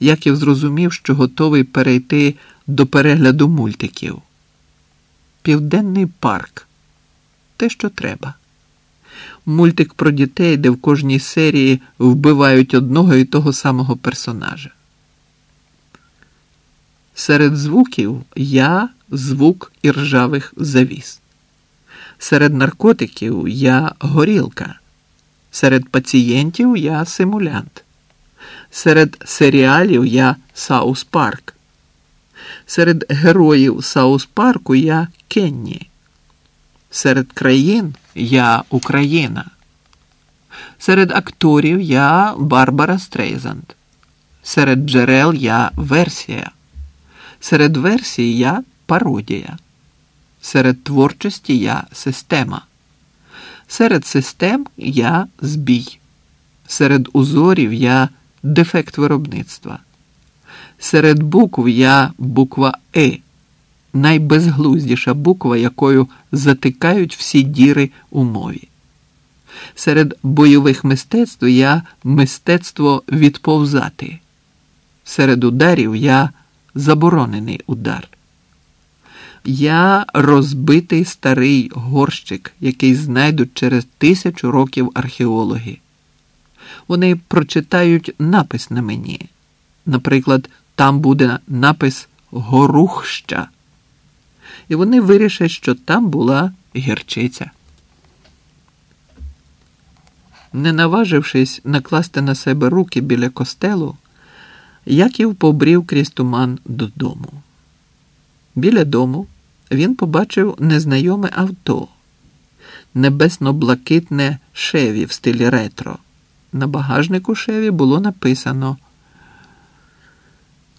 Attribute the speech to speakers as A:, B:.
A: Яків зрозумів, що готовий перейти до перегляду мультиків. Південний парк те, що треба. Мультик про дітей, де в кожній серії вбивають одного і того самого персонажа. Серед звуків я звук іржавих завіс. Серед наркотиків я горілка. Серед пацієнтів я симулянт. Серед серіалів я Саус Парк. Серед героїв Саус Парку я Кенні. Серед країн я Україна. Серед акторів я Барбара Стрейзанд. Серед джерел я версія. Серед версій я пародія. Серед творчості я система. Серед систем я збій. Серед узорів я дефект виробництва. Серед букв я буква Е, найбезглуздіша буква, якою затикають всі діри у мові. Серед бойових мистецтв я мистецтво відповзати. Серед ударів я заборонений удар. Я розбитий старий горщик, який знайдуть через тисячу років археологи. Вони прочитають напис на мені. Наприклад, там буде напис Горухща. І вони вирішать, що там була гірчиця. Не наважившись накласти на себе руки біля костелу, Яків побрів крізь туман додому. Біля дому він побачив незнайоме авто, небесно-блакитне шеві в стилі ретро. На багажнику шеві було написано